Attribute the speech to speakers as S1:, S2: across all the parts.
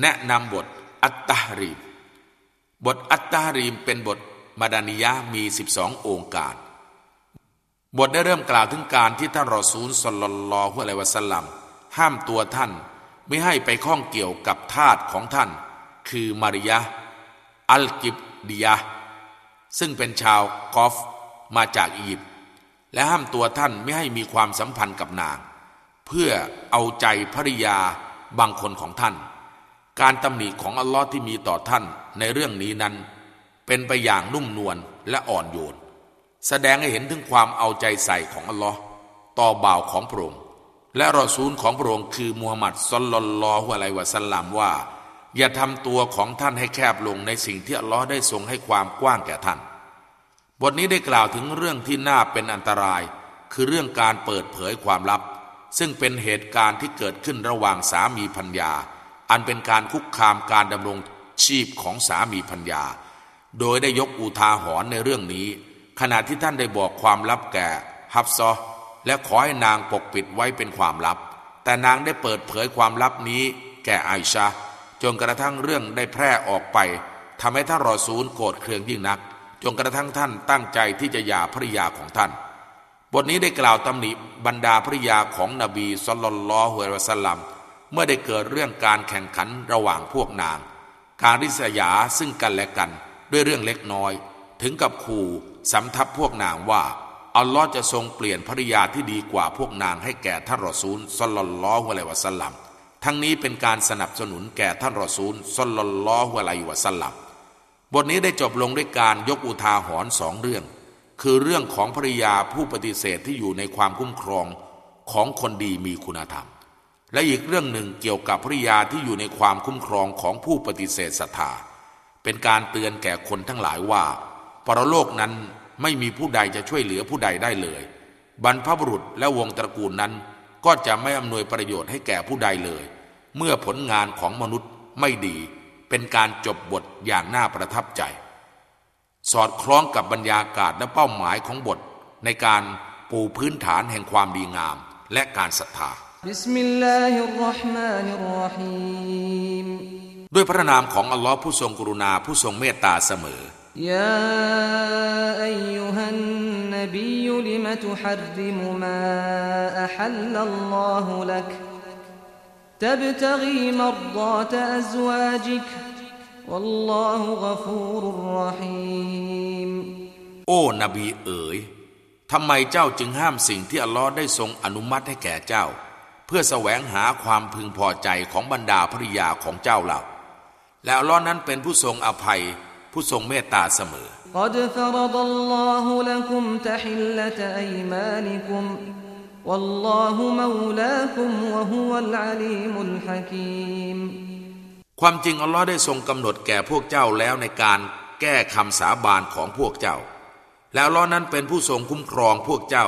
S1: แนะนำบทอัตตารีม บทอัตตารีมเป็นบทมาดานิยะมี 12 องค์การ บทได้เริ่มกล่าวถึงการที่ท่านรอซูลสลลลอฮุอะลัยวะสัลลัมห้ามตัวท่านไม่ให้ไปข้องเกี่ยวกับทาสของท่าน คือมาริยะอัลกิบดียะซึ่งเป็นชาวกอฟมาจากอียิปต์และห้ามตัวท่านไม่ให้มีความสัมพันธ์กับนาง เพื่อเอาใจภริยาบางคนของท่าน การตำหนิของอัลลอฮ์ที่มีต่อท่านในเรื่องนี้นั้น เป็นไปอย่างนุ่มนวลและอ่อนโยน แสดงให้เห็นถึงความเอาใจใส่ของอัลลอฮ์ต่อบ่าวของพระองค์และรอซูลของพระองค์คือมูฮัมหมัดซอลลัลลอฮุอะลัยวะสัลลัมว่า อย่าทำตัวของท่านให้แคบลงในสิ่งที่อัลลอฮ์ได้ทรงให้ความกว้างแก่ท่าน บทนี้ได้กล่าวถึงเรื่องที่น่าเป็นอันตราย คือเรื่องการเปิดเผยความลับ ซึ่งเป็นเหตุการณ์ที่เกิดขึ้นระหว่างสามีพัญญา อันเป็นการคุกคามการดำรงชีพของสามีพัญญา โดยได้ยกอุทาหรณ์ในเรื่องนี้ ขณะที่ท่านได้บอกความลับแก่ฮับซอและขอให้นางปกปิดไว้เป็นความลับ แต่นางได้เปิดเผยความลับนี้แก่ไอชาจนกระทั่งเรื่องได้แพร่ออกไปทำให้ท่านรอซูลโกรธเคืองยิ่งนัก จนกระทั่งท่านตั้งใจที่จะหย่าภริยาของท่าน บทนี้ได้กล่าวตำหนิบรรดาภริยาของนบีสุลต่านละฮุวะสัลลัม เมื่อได้เกิดเรื่องการแข่งขันระหว่างพวกนาง การริษยาซึ่งกันและกันด้วยเรื่องเล็กน้อย ถึงกับขู่สำทับพวกนางว่าอัลลอฮ์จะทรงเปลี่ยนภริยาที่ดีกว่าพวกนางให้แก่ท่านรอซูลสลลลอฮุอะลัยวะสัลลัมทั้งนี้เป็นการสนับสนุนแก่ท่านรอซูลสลลลลอฮุอะลัยวะสัลลัมบทนี้ได้จบลงด้วยการยกอุทาหรณ์สองเรื่อง คือเรื่องของภริยาผู้ปฏิเสธที่อยู่ในความคุ้มครองของคนดีมีคุณธรรม และอีกเรื่องหนึ่งเกี่ยวกับภริยาที่อยู่ในความคุ้มครองของผู้ปฏิเสธศรัทธาเป็นการเตือนแก่คนทั้งหลายว่าปรโลกนั้นไม่มีผู้ใดจะช่วยเหลือผู้ใดได้เลย บรรพบุรุษและวงตระกูลนั้น ก็จะไม่อำนวยประโยชน์ให้แก่ผู้ใดเลย เมื่อผลงานของมนุษย์ไม่ดี เป็นการจบบทอย่างน่าประทับใจ สอดคล้องกับบรรยากาศและเป้าหมายของบท ในการปูพื้นฐานแห่งความดีงามและการศรัทธา ด้วยพระนามของอัลลอฮ์ผู้ทรงกรุณาผู้ทรงเมตตาเสมอ
S2: يا أيها النبي لم تحرم ما أحل الله لك تبتغي مرضات أزواجك والله غفور رحيم
S1: โอ้นบีเอ๋ยทำไมเจ้าจึงห้ามสิ่งที่อัลลอฮ์ได้ทรงอนุมัติให้แก่เจ้า เพื่อแสวงหาความพึงพอใจของบรรดาภริยาของเจ้าเล่าและอัลลอฮ์นั้นเป็นผู้ทรงอภัยผู้ทรงเมตตาเสมอ
S2: قد فرض الله لكم تحلة أيمانكم والله مولاكم وهو العليم الحكيم
S1: ความจริงอัลลอฮ์ได้ทรงกำหนดแก่พวกเจ้าแล้วในการแก้คำสาบานของพวกเจ้า แล้วอัลลอฮ์นั้นเป็นผู้ทรงคุ้มครองพวกเจ้า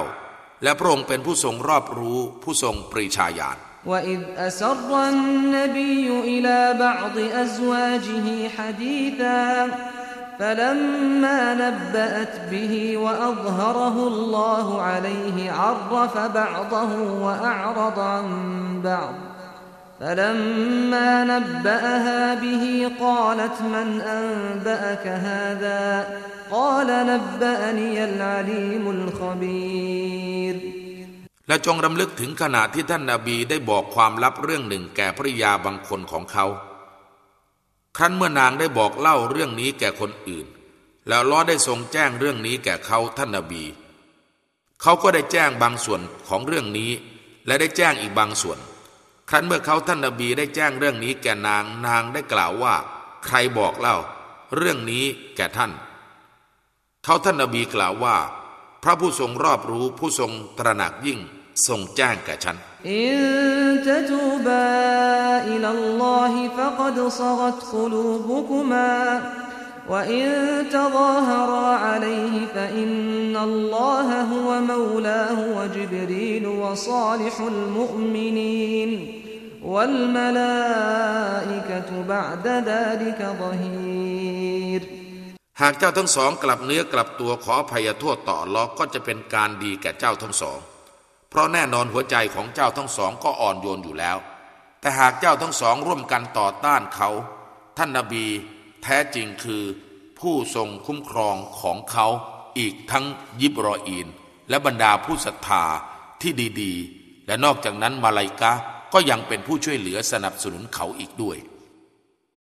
S1: และพระองค์เป็นผู้ทรงรอบรู้ผู้ทรงปริชาญาณ
S2: وإذ أسر النبي إلى بعض أزواجه حديثا فلما نبأت به وأظهره الله عليه عرف بعضه وأعرض عن بعض فلما نبأها به قالت من أنبأك هذا قال نبأني العليم الخبير
S1: และจงรำลึกถึงขณะที่ท่านนาบีได้บอกความลับเรื่องหนึ่งแก่ภริยาบางคนของเขาครั้นเมื่อนางได้บอกเล่าเรื่องนี้แก่คนอื่น แล้วล้อได้ทรงแจ้งเรื่องนี้แก่เขาท่านนาบี เขาก็ได้แจ้งบางส่วนของเรื่องนี้ และได้แจ้งอีกบางส่วน ครั้นเมื่อเขาท่านนาบีได้แจ้งเรื่องนี้แก่นางนางได้กล่าวว่า ใครบอกเล่า เรื่องนี้แก่ท่าน เขาท่านนาบีกล่าวว่า พระผู้ทรงรอบรู้ผู้ทรงตระหนักยิ่งทรงแจ้งแก่ฉัน อินตตูบาอิลลอฮิฟะกดซกตคุลูบุคุมา وإن تظاهرا عليه فإن الله هو مولاه وجبريل وصالح المؤمنين والملائكة بعد ذلك ظهير หากเจ้าทั้งสองกลับเนื้อกลับตัวขออภัยโทษต่อลอก็จะเป็นการดีแก่เจ้าทั้งสองเพราะแน่นอนหัวใจของเจ้าทั้งสองก็อ่อนโยนอยู่แล้ว แต่หากเจ้าทั้งสองร่วมกันต่อต้านเขา ท่านนาบี แท้จริงคือผู้ทรงคุ้มครองของเขาอีกทั้งยิบรออีน และบรรดาผู้ศรัทธาที่ดี ๆ และนอกจากนั้นมาลายกะก็ยังเป็นผู้ช่วยเหลือสนับสนุนเขาอีกด้วย